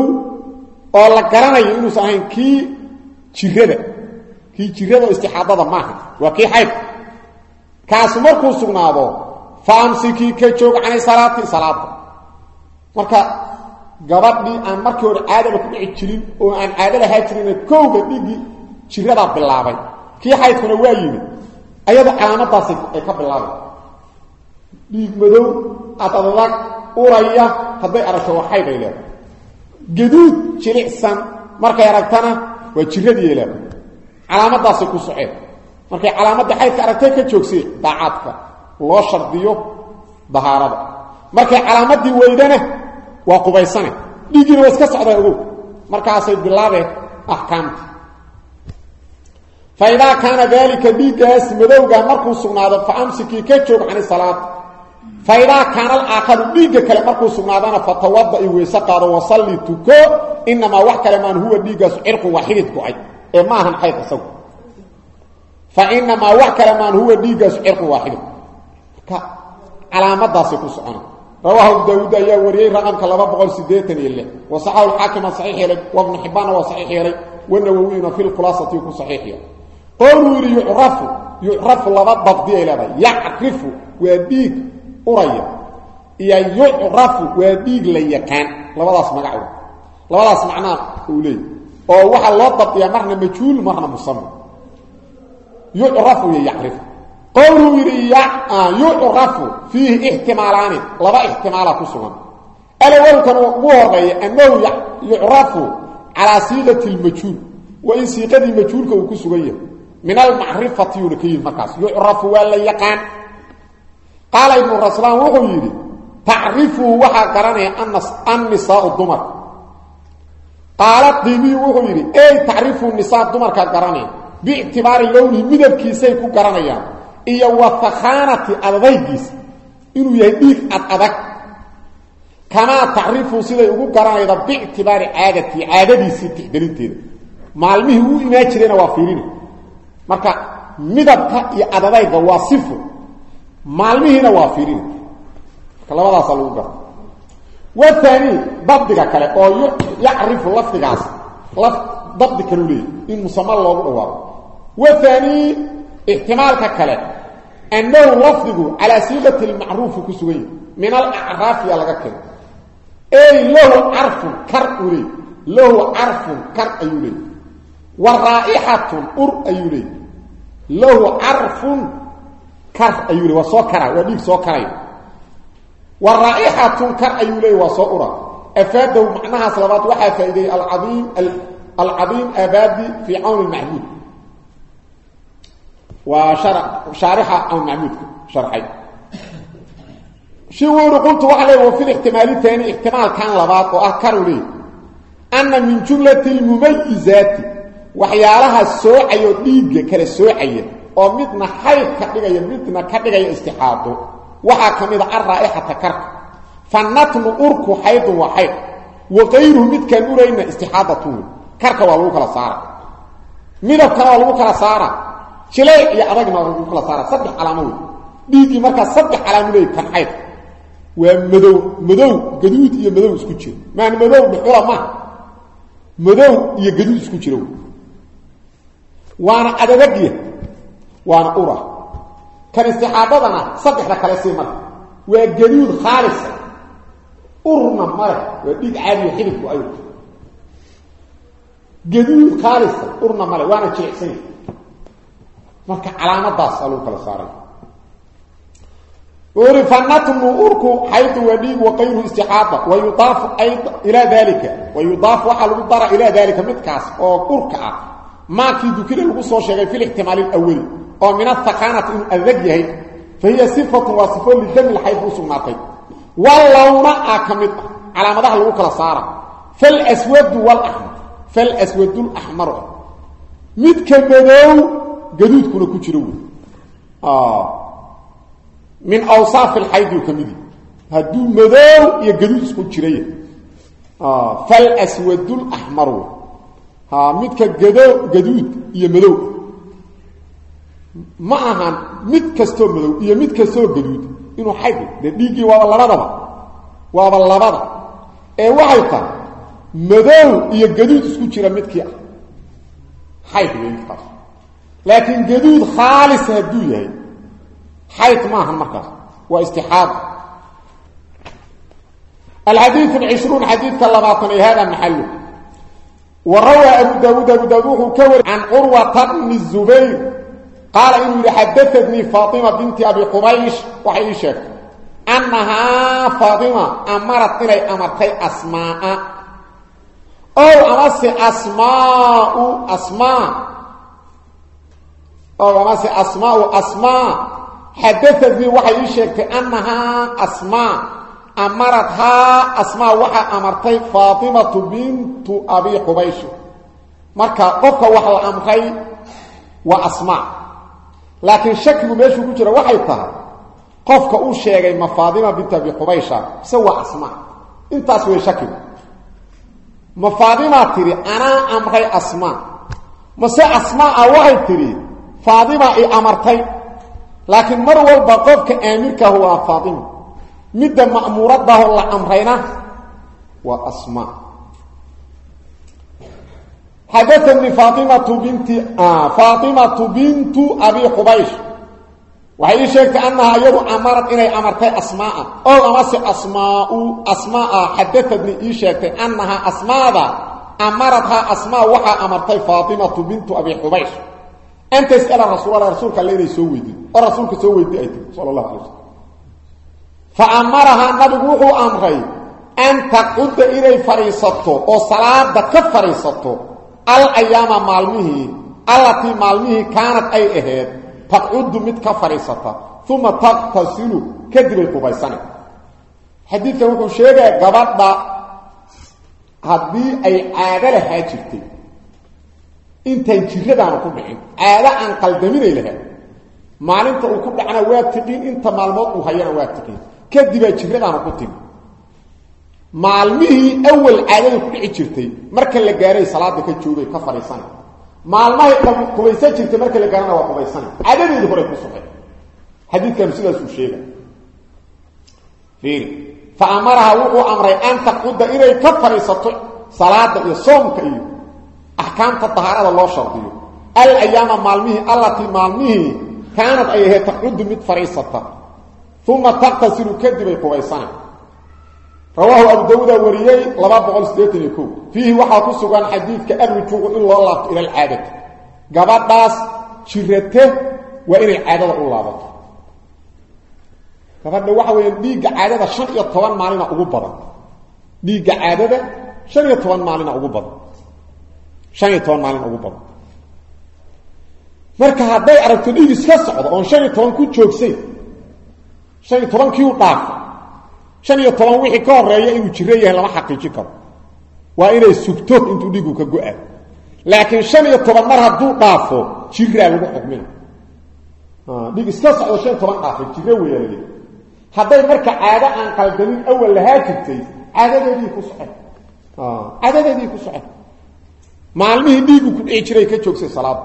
oo la garanayo inuusan ahayn kii jirada kii jirada oo istixaadada maaha. Waa kii xaydka kaasu markuu sugnaado faamsikii ka joog canay salaati salaada marka gabadhii aan markii hore caadaba ku dhici jirin oo aan caado lahaa jirin kowga dhiiggii jiradaa bilaabay. Kii xaydkuna waa yimid ayadoo calaamadaas ay ka bilaabay dhiig madow adadag uraya hadday aragto waa xayd ay leedahay. Gaduud jilicsan markay aragtana waa jiradii ay leedahay. Calaamadaasay ku soceen. Markay calaamadda xaydka aragtay ka joogsay daacaadka loo shardiyo dahaarada markay calaamadii weydana waa qubaysane. Dhiiggiina waa iska socdaa ogow markaasay bilaabeen axkaamta fa idaa kaana daalika dhiiggaas madowga markuu sugnaado fa amsikii ka joog cani salaad. Fa idaa kaana alaakharu dhiigga kale markuu sugnaadana fatawada i weyse qaado wasalli tuko inamaa wax kale maan huwa dhiiggaasu cirqu waa xidid go'ay ee ma ahan xayd isagu. Fa inamaa wax kale maan huwa dhiiggaasu cirqu waa xidid marka calaamadaasay ku socona. Rawaahu daawuud ayaa wariyey raqamka laba boqol sideetan iyo lix. Wasaxahu yeelay qowluu yidhi yucrafu yucrafu laba dabdi ay leedahay. Yacrifu waa dhiig uraya. Iyo yucrafu waa dhiig la yaqaan. Labadaas magacood labadaas macnaa uu leeyay oo waxaa loo dabdiyaa marna majhuul marna musama yucrafu iyo yacrifu. Qowluu yidhi yucrafu fiihi ixtimaalaani. Laba ixtimaala ku sugan. Alawalkan ugu horreeya annahu yucrafu calaa siiqati min almacrifati yuuna ka yidhi markaas yucrafu waa la yaqaan qaala ibnu raslaan wuxuu yidhi tacrifuu waxaa garanaya annisaau dumar qaala qiimiyu wuxuu yidhi ey tacrifuu nisaa dumarkaa garanaya biictibaari lownihi midabkiisay ku garanayaan iyo wa fakhaanati adadaygiisa inuu yahay dhiig ad adag kamaa tacrifuu siday ugu garanayda biictibaari caadatii caadadiisii tixgelinteeda maalmihii marka midabka iyo adadayga waa sifo maalmihiina waa fiirina marka labadaasaa lagu garta waani dabdiga kale oo yacrifu lafdigaas. Laf dabdi kalu leeyahy in musama loogu dhawaaqo waani ixtimaalka kale. Annahu lafdigu calaa siiqati lmacruufi ku sugan yahy min laga keeno ey lahu carfun kar uu lahu carfun kar ayuu wa raa'ixatun ur ayuu leey lahu carfun kar ayuu leey waa soo karaa waa dhiig soo karay. Wa raa'ixatun kar ayuu leey waa soo ura. Afaadahu macnahaas labaad waxaa faa'iideeyey alcaiim alcadiim abadi fii cawn lmacbuud waa shaarixa cawn macbuudka sharxay. Shi wuuri qultu waxa le wa fi lixtimaali taani ixtimaalkan labaad oo ah karu leey anna min jumlati lmumayizaati waxyaalaha soocaya oo dhiigga kala soocaya oo midna xayd ka dhigaya midna ka dhigaya istixaado. Waxaa ka mid a alraa'ixata karka. Fa natnu urku xaydun waa xayd wa kayruhu midkaan urayna istixaadatun karka waa lagu kala saara. Midabkana waa lagu kala saara. Jileec iyo adagna waa lagu kala saara. Saddex calaamo wey dhiiggii markaa saddex calaamo leey kan xayd. Waa madow madow gaduud iyo madow isku jiro maan madow dhuxula maaha madow iyo gaduud isku jiro waana adadagya waana ura. Kan istixaadadana saddexda kale sii marka waa gaduud khaalisa urna male waa dhiig caadiyo xidibku ay gaduud khaalisa urna male waana jilicsanya marka calaamadaas aa lagu kala saaray. Uri fanatnu urku xaydu waa dhiig waqayruhu istixaada wayudaafu ilaa dalika wayudaafu waxaa lagu dara ilaa dalika midkaas oo urka ah maakii dukira lagu soo sheegay fi lixtimaali alawali oo min athaqaanati inuu adag yahay fa hiya sifatun waa sifo lidami lxayd u sugnaatay. Walawna ah ka mid ah calaamadaha lagu kala saara falswadu falswadu ah midka madow gaduudkuna ku jiro wey min awsaaf alxaydi ka midi hadduu madow iyo gaduud isku jiraya falswadu laxmaru Ah, midka gado gaduud iyo madow. Ma ahan mid kastoo madow iyo mid kastoo gaduud. Inuu xayd dee dhiiggii waaba labadaba. Labada. Ee waxay tahay madow iyo gaduud isku jira midkii ah. Xaydga midkaas laakiin gaduud khaalis hadduu yahay xayd ma ahan markaas. Waa istixaada alxadiiu cishruun xadiidka labaatan ee hada maxalu warawaa abu daauud abu daauud wuxuu ka wari can curwata bni zubayr qaala inuu yihi xadaatnii faatima binti abi qubaysh waxay ii sheegtay annahaa faatima amarad inay amartay asmaaa ow amase asmaau asmaa ow amase asmaau asmaa xadaatnii waxay ii sheegtay annahaa asmaa amaradhaa asmaa waxaa amartay faatimatu bintu abi qubaysh marka qofka wax la amray waa asmaa laakiin shakigu meeshuu ku jira waxay tahay qofka uu sheegay ma faatima bintu abi qubaysha mise waa asmaa intaas wey shakigu ma faadimaa tidhi anaa amray asmaa mase asmaa waxay tidhi faadimaa i amartay laakiin mar walba qofka aamirkaahu waa faatima midda ma'muuradaho la amrayna waa asmaa xadaanii faaimatu binti faatimatu bintu abi qubaysh. Waxay ii sheegtay annahaa iyadu amarad inay amartay asmaaa. Ow amase asmaau asmaaa xadaadnii ii sheegtay annahaa asmaada amaradhaa asmaa waxaa amartay faatimatu bintu abi qubaysh. An tas'ala rasuulala rasuulka alle inay soo weydiin oo rasuulka soo weydi ay tiri fa amarahaa nabigu wuxuu amray an taqudda inay fadhiisato oo salaada ka fadhiisato al ayaama maalmihii allatii maalmihii kaanad ay ahayd taqcuddu mid ka fadhiisata uma taqtasilu kadibay qubaysana xadiidkan wuxuu sheegaya gabadha haddii ay caado lahaa jirtay intaan jiradaanu ku dhicin caado aan qaldaminay lahaa maalinta uu ku dhacna waa tiqiin inta maalmood uu hayana waa kadibaa jiradaanu ku timi. Maalmihii awal caadada ku dhici jirtay marka la gaaray salaada ka joogay ka fadhiisana maalmahay qubaysan jirtay marka la gaarana waa qubaysana caadadeedii horay ku sugay xadiidkanu sidaasuu sheega fa amaraha wuxuu amray an taqudda inay ka fadhiisato salaada iyo soomka iyo axkaamta dahaarada loo shardiyo. Al ayaama maalmihii allatii maalmihii kaanad ay ahayd mid fadhiisata uma taqtasilu kadibay qubaysana rawaahu abu dawuuda wariyey laba boqol sideetan iyo ko fiihi waxaa ku sugan xadiidka alrujuucu in loo laabto ila alcaadati gabadhaas jirate waa inay caadada u laabato gabadha waxa weya dhiigga caadada shan iyo toban maalina ugu badan dhiigga caadada shan iyo toban marka hadday aragto dhiig iska socdo oon shan iyo toban ku joogsayn iyo tobankii u dhaafo shan iyo toban wixii ka horreeya inuu jiro yahay lama xaqiijin karo. Waa inay sugto intuu dhiigu ka go-a laakiin shan iyo toban mar hadduu dhaafo jiraa lagu xukmina dhiig iska socdo iyo toban dhaafay jiro weyaal hadday marka caado aan qaldamin awal lahaa jirtay caadadeedii ku soce caadadeedii ku soce maalmihii dhiigu ku dhici jiray ka joogsay salaada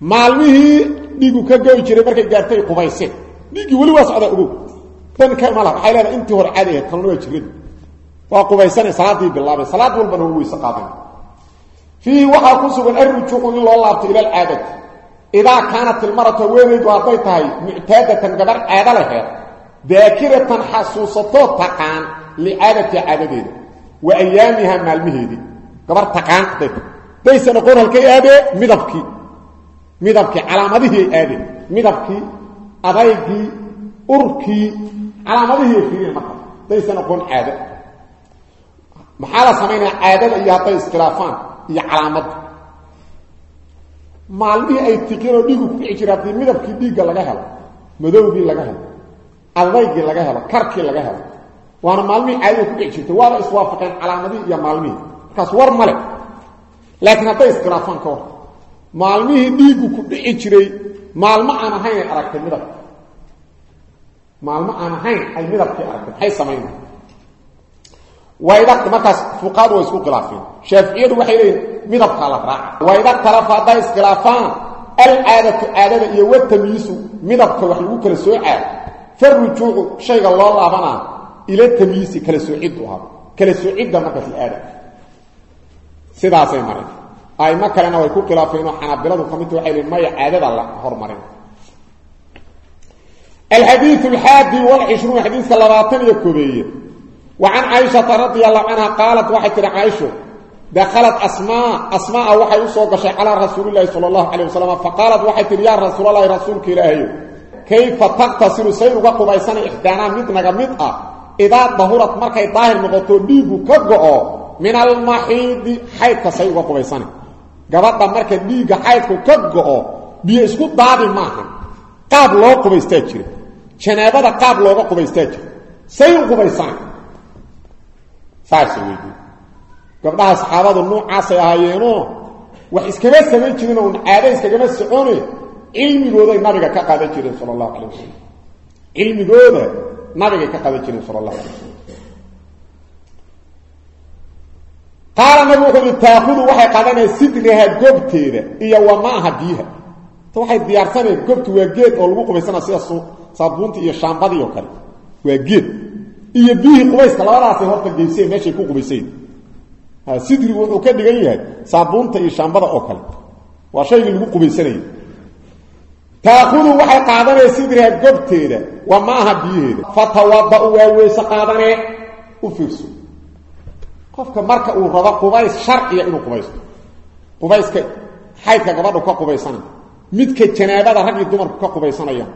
maalmihii dhiigu ka goy jiray markay gaartay qubayse dhiiggii weli waa socdaa ogow dan ka mala waxay leedahay intii hore caadi ahayd kalna waa jiradu waa qubaysanay salaaddii bilaabay. Salaad walbana waa weyse qaadan fiihi waxaa ku sugan arrujuucu in loo laabto ila alcaadati idaa kaanat ilmaratu haweenaydu hadday tahay muctaadatan gabar caado laheed daakiratan xasuusatoo taqaan licaadati caadadeeda. Wa ayaamiha maalmaheedii gabar taqaan hadday tahay. Daysan aqoon halkay aadee midabkii. Midabkii adaygii urkii calaamadihii ay fiireen marka. Daysan aqoon caado. Maxaa la samaynaya caadada iyo hadday iskhilaafaan iyo calaamadda maalmihii ay tiqinoo dhiigu ku dhici jira haddii midabkii dhiigga laga helo madowgii laga helo adaygii laga helo karkii laga helo waana maalmihii caadada ku dhici jirtay. Waaba iswaafaqeen calaamadihii iyo maalmihii. Markaas war male laakiin hadday maalmo aan ahayn ay aragtay midabka maalmo aan ahayn ay midabkii aragtay. Maxay samayna? Wayda markaas fuqaadu way isku khilaafeen. Shaaficiyadu waxay leeyihiin midabkaa la raaca. Wayda talafa hadday iskhilaafaan alcaadatu caadada iyo watamyiisu midabka wax lagu kala soocaa farujuucu shayga loo laabanaa ila tamyiisi kala soociddu ahaa kala soocidda markaas aada sidaasay mareen aimo kalena way ku khilaafeenoo xanaabiladu ka waxay lii maya caadada la hormarin alxadii alxaadi walcishruun xadiidka labaatan iyo koobeeye. Wa can caaishata radia allahu canha qaalat waxay tidhi dakhalat asmaa asmaaa waxay u soo gashay calaa rasuulilahi sala allahu calay wasalam faqaalat waxay tidhi yaa rasuulalahi rasuulka ilaahayo kayfa taqtasilu say uga qubaysana ixdaanaa mid naga mid ah idaa dahurat markay daahir noqoto dhiiggu ka go-o min almaxiidi xaydka say uga qubaysana gabadha marka dhiigga xaydku ka go-o biyo isku daadi maahan. Qaab loo qubaystaa jira janaabada qaab looga qubaystaa jira say u qubaysaan saasa weydi gabdhaha saxaabadu nuucaasay ahaayeenoo wax iskama samayn jirin uun caada iskagama socone cilmigooday nabiga ka qadan jireen sala allahu calay wasalam cilmigooda nabigay ka qadan jireen sala allahu calay wasalam qaala nabi wuxuu taakhud waxay qaadanay sidriha gobteeda iyo wamaaha biyaha to waxay diyaarsaneen gobtu waa geed oo lagu qubaysana sida saabuunta iyo shaambadii oo kale. Waa geed. Iyo biyihii qubayska labadaasay horta geyseen meeshay ku qubayseen sidrigu wuxuu ka dhigan yahay saabuunta iyo shaambada oo kale. Waa shaygii lagu qubaysanayay. Taakudu waxay qaadanee gobteeda waa maaha biyaheeda fatawada-u waa weyse qaadanee. U fiirso qofka marka uu rabo qubays sharciya inuu qubaysto. Qubayska xaydka gabadhu ka qubaysana. Midka janaabada rag iyo dumarku ka qubaysanayaan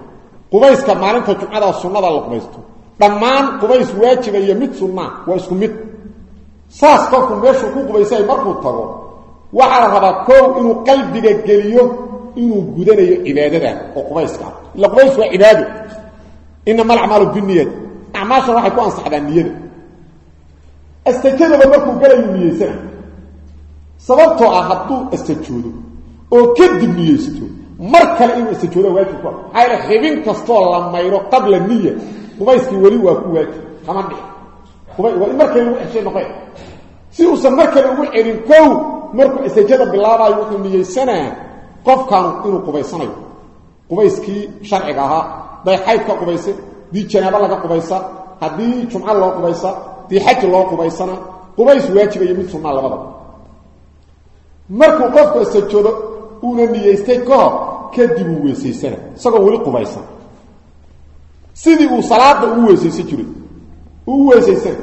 qubayska maalinta jumcada sunnada la qubaysto. Dhammaan qubays waajiba iyo mid sunnaa waa isku mid. Saas qofku meeshuu ku qubaysay markuu tago waxaa la rabaa koow inuu qalbiga geliyo inuu gudanayo cibaadadan oo qubayska ah. Illa qubays waa cibaado. Inama alacmaalu biniyad acmaashan waxay ku ansaxdaa niyada astajadaba markuu galayu niyeysana sababtoo ah hadduu astajoodo oo kadib niyeysto mar kale inuu astajooda waajib ku ah. Maxaa yaele xibin kastoo la mayro qabla niya qubayskii weli waa ku waajib. Kama dhix waa in markale lagu ceshay noqe si uusan mar kale ugu celin kow markuu isajada bilaabayo wuxuu niyeysanaa qofkan inuu qubaysanayo. Qubayskii sharciga ahaa day xayd ka qubaysa dii janaabo laga qubaysa haddii jumco loo qubaysa dii xaj loo qubaysana qubays waajiba iyo mid sunnaa labadaba markuu qofku isajoodo uuna niyeystay ka hor kadib uu weysaysana isagoo weli qubaysan. Sidii uu salaada ugu weesaysan jiray uu u weesaysan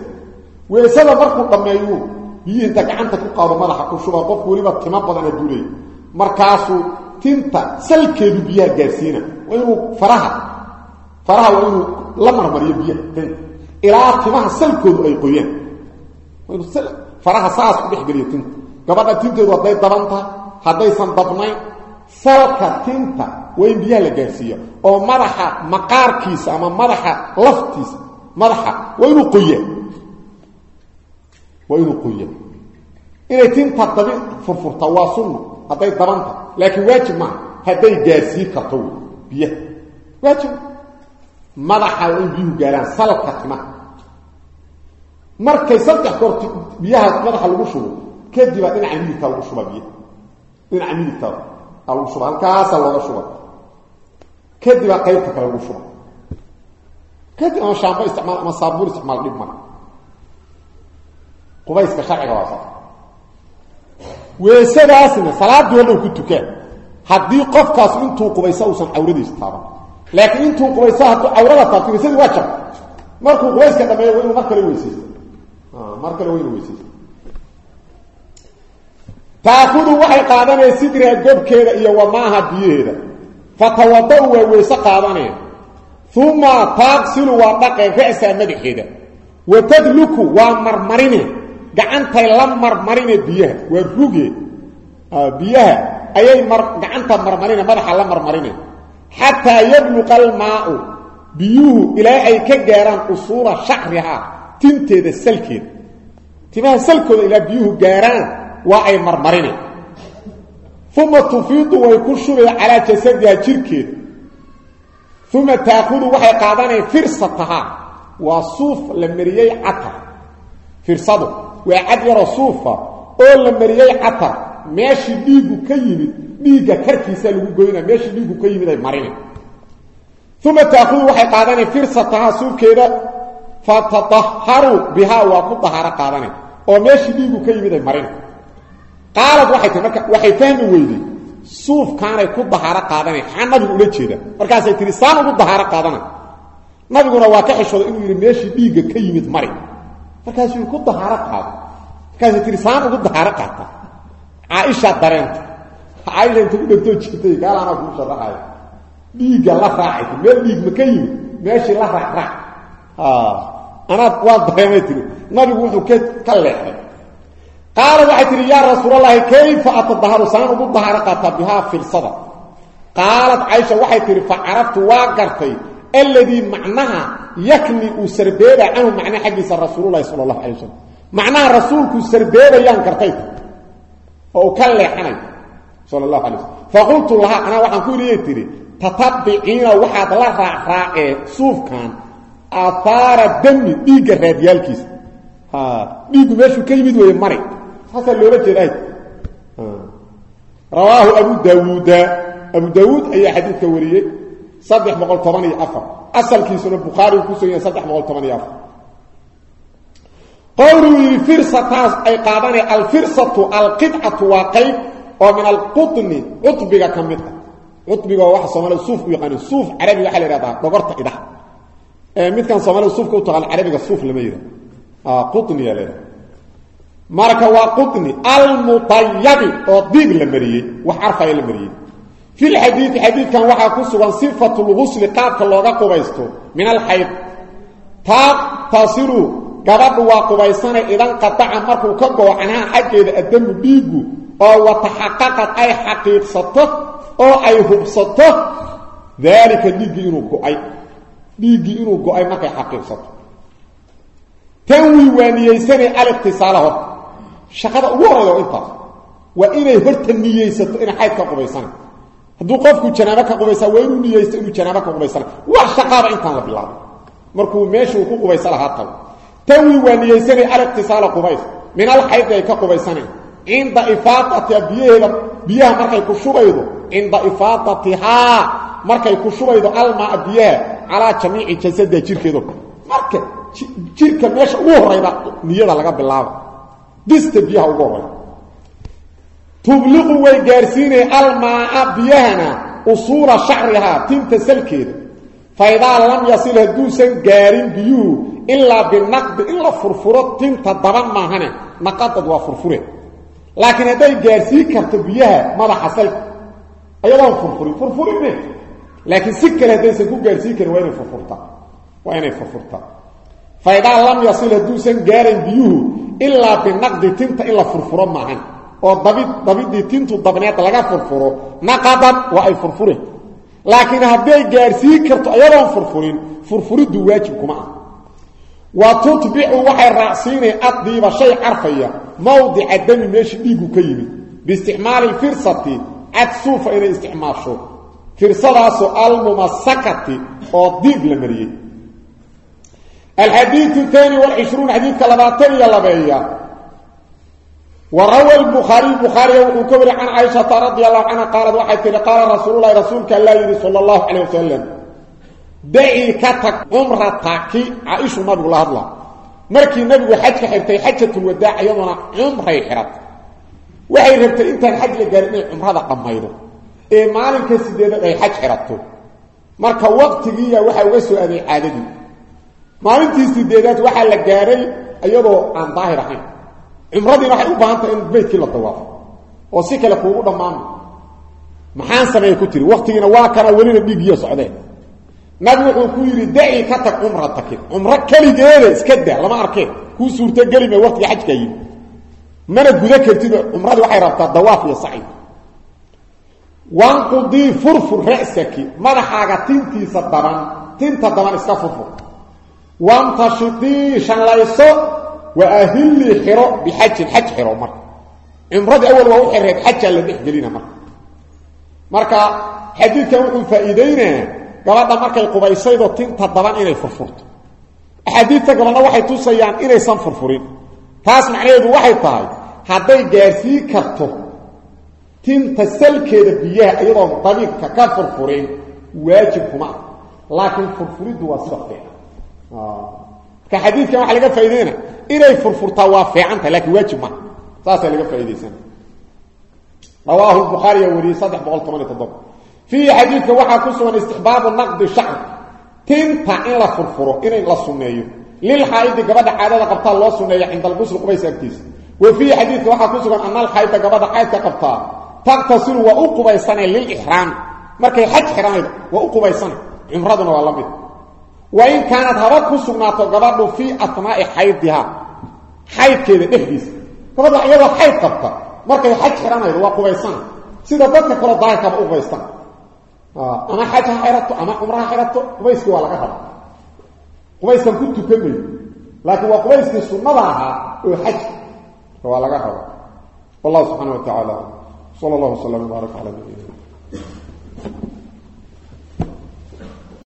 weesada markuu dhammeeyu biyihii inta gacanta ku qaado madaxa ku shuba qofku weliba timo badana duulay markaasuu tinta salkeedu biyaha gaarsiina waa inuu faraha faraha waa inuu la marmariyo biyaha ilaa timaha salkoodu ay qoyaan. Faraha saas ku dhexgeliyo tinta. Gabadha tinteedu hadday daban tahay haddaysan dabnayn salka tinta waa in biyaha la gaarsiiyo oo madaxa maqaarkiisa ama madaxa laftiisa madaxa waa inuu qoyaa waa inuu qoya inay tinta dabi furfurta waa sunna hadday dabanta laakiin waajib maaha hadday gaarsiin karto biyaha. Waajib. Madaxa waa in biyuhu salka timaha markay saddex goor biyaha madaxa lagu shubo kadibaa dhinaca midigtaa lagu shubaa biyaha. Dhinaca midigtaa aa lagu shuba halkaasaa looga shuba. Kadibaa qaybta kale lagu shuba. Kadib ama shaambo isticmaal ama saabuun isticmaal dhib mara qubayska sharciga waa sa weesadaasna salaadii ku tukaan haddii qofkaas intuu qubayso uusan cawradiisa taaban. Laakiin intuu qubayso hadduu cawrada taabto weysadii waa jab. Markuu qubayska dhameeyo waa inuu mar mar kale weysaysto taakudu waxay qaadanaya sidraa gobkeeda iyo wamaaha biyaheeda. Fatawada-u waa weyse qaadaneen. Uma taaqsilu waa dhaqeen ra'saa madaxeeda. Wa tadluku waa marmarine. Gacantay la marmarine biyaha. Waa ruge. Biyaha ayay gacanta marmarine madaxa la marmarine. Xataa yabluqa almaau. Biyuhu ilaa ay ka gaaraan usuula shacrihaa tinteeda salkeeda timaha salkooda ilaa biyuhu gaaraan waa ay marmarine uma tufiidu way ku shubay calaa jasadiha jirkeeda uma taakudu waxay qaadanaya firsatahaa waa suuf la mariyey catar. Firsadu waa cad suufa oo la mariyey catar. Meeshii dhiiggu ka yimid dhiigga karkiisaa lagu goyna meeshii dhiiggu ka yimid ay marine. Uma taakudu waxay qaadanaya firsatahaa suufkeeda. Fatadaharu bihaa waa ku dahaaro qaadana oo meeshii dhiiggu ka yimid ay marine qaalad waxay tii waxay fahmi weyday suufkaanay ku dahaaro qaadana xaa nabigu ula jeeda markaasay tihi ugu dahaaro qaadana nabiguna waa ka xishooday inuu yidhi meeshii dhiigga ka yimid mari. Markaasuu ku dahaaro qaado markaasay tihi saan ugu dahaaro qaata caaishaa dareenta caaisha inta ku jirtay gaalaanaa kuu sharaxayo dhiigga la raacay meel dhiig ma ka yimid meeshii la raacraac anaad waa dareemay tiri. Nabigu wuxuu ka leexday. Qaala waxay tihi yaa rasuulallaahi kayfa atadaharu saan ugu dahaaro qaataa bihaa firsada qaalat caaisha waxay tihi fa caraftu waa gartay alladii macnaha yakni uu sarbeeba canhu macnaha xaggiisa rasuululahi sala allahu alay wasalam macnaha rasuulkuu gartay. Oo uu ka leexanay sala allahu alay waslm faqultu lahaa anaa waxaan ku iliyay tihi la raacraacee suufkan aahaara dami dhiigga raadiyaalkiisa. Dhiiggu meeshuu ka yimid weeye mari. Saasaa loola jeedahay. Rawaahu abu daawuuda. Abu daawuud ayaa xadiidka wariyey saddex boqol toban iyo afar. Asalkiisuna bukhaari uu kusugan yahay saddex boqol toban iyo afar. Qowluu yidhi firsataas ay qaadanaya alfirsatu alqidcatu waa qayb oo min alqutni cudbiga ka mid ah. Cudbiga oo waxa midkan soomaalida suufka u taqaan carabiga suuf lama yidhah quniya leedahay. Marka waa quni almutayabi oo diib la mariyey wax carfaya la mariyey. Fi lxadiidi xadiidkan waxaa ku sugan sifatu lgusli qaabka looga qubaysto min alxayd taa tasilu gabadhu waa qubaysana idan qadaca markuu ka goo canhaa xaggeeda addamu dhiiggu oo wataxaqaqad ay xaqiiqsato oo ay hubsato daalika dhiiggii inuu go'ay dhiiggii inuu go'ay markay xaqiiqsato. Tanwi waa niyeysanay aliqtisaala hor. Shaqada ugu horayda intaas waa inay horta niyeysato inay xayd ka qubaysana. Hadduu qofku janaabo ka qubaysaa waa inuu niyeysto inuu janaabo ka qubaysana. Wax shaqaaba intaan la bilaabo markuu meeshuu ku qubaysa lahaa tago. Tanwi waa niyeysanay aliqtisaala qubays min alxaydi ay ka qubaysanay cinda ifaadatiha biyaheeda biyaha markay ku shubaydo cinda ifaadatihaa markay ku shubaydo almaa biyaha calaa jamiici jasada jirkeedo marka jirka meesha ugu horayda niyada laga bilaabo. Dista biyaha ugu horayda tubliqu way gaarsiinay almaaa biyahana usuula shacrihaa tinta salkeeda. Fa idaa lam yasil hadduusan gaarin biyuhu ilaa binaqdi in la furfuro tinta daban maahane naqadad waa furfure laakiin hadday gaarsii karto biyaha madaxa salka ayadoon furfurin furfurine laakiin si kale haddaysan ku gaarsii karin waa inay furfurtaa waa inay furfurtaa fa idaa lam yasil hadduusan gaarin biyuhu ilaa binaqdi tinta in la furfuro maahan. Oo dabid dabidii tintu dabneed laga furfuro naqadan waa ay furfure laakiin hadday gaadhsii karto ayadoon furfurin furfuriddu waajib wa tutbicu waxay raacsiinay addiiba shay carfaya mawdica dami meeshii dhiigu ka yimid. Biisticmaali lfirsati cad suufa inay isticmaasho. Firsadaasoo almumasakati oo diib la mariyey. Alxadiiu tani walcishruun xadiidka labaatan iyo labeeya. Warawa lbukhaariy bukhaariga wuxuu ka wari can caaishata radi allahu canha qaalad waxay tihi qaala rasuululahi rasuulka allaa dacii ka tag cumrataki caaishu nabigu la hadla. Markii nabigu xajka xirtay xajatulwadaac iyaduna cumray xiratay waxay rabtay intaan xaj la gaarin inay cumrada dhammaydo. Ee maalinka sideedaad ay xaj xirato marka waqtigiiya waxaa uga soo aday caadadii. Maalintii sideedaad waxaa la gaaray iyadoo aan daahir ahayn. Cumradiina waxay u baahan tahay in beydkii la dawaafo oo si kale kuugu dhammaano maxaan sameeya ku tiri waqtigiina nabi wuxuu ku yidhi daci ka tag cumrataki cumro keligeeda iska daa lama arkeen. Kuu suurtogelima waqtiga xajkaa yimi mana guda kartid cumradii waxay rabtaa dawaaf iyo saci wanqudii furfur ra'saki madaxaaga tintiisa daban tinta daban iska furfur. Wamtashitii shallayso wa ahillii xiro bixajin xaj xiro marka. Cumradii awal waa u xireed xajaa la dhex gelina marka. Marka wuxuu faa'iideynaa gabadha markay qubaysaydoo tinta daban inay furfurto. Axaadiidta gabalna waxay tusayaan inaysan furfurin. Taas macnaheedu waxay tahay hadday gaarsii karto tinta salkeeda biyaha iyadoon dabiibka ka furfurin waajib kuma ah laakiin waa sida fiican. Marka xadiidkan waxaa laga faa'ideynaa inay furfurtaa waa fiicantahay lakiin waajib maaha saasaa laga faa'idaysana rawaahu bukhaariya wariyey saddex boqol toban iyo toddoba fiihi xadiidka waxaa ku sugan istixbaabu naqdi shacr tinta in la furfuro in la sunneeyo lilxaa'idi gabadha caadada qabtaa loo sunneeya cinda algusl qubaysa agtiisa wa fiihi xadiidka waxaa ku sugan ana alxaa'ida gabadha xaydka qabtaa taqtasilu waa u qubaysanay lilixraami markay xaj xihanaydo waa u qubaysanay. Cumraduna waa la mid. Wa in kaanad haba ku sugnaato gabadhu fii asnaa'i xaydihaa xaydkeeda dhexdiisa. Gabadha iyadoo xayd qabta markay xaj xihanaydo waa qubaysana sida dadka qubaystan ama xaj ha xirato ama cumro ha qubayskii waa laga raba qubayskan ku tukan mayo laakiin waa qubayskii sunnada ahaa oo xajka waa laga raba wallahu subxaana wa tacaala sala allahu waslama baarak cala nabiyina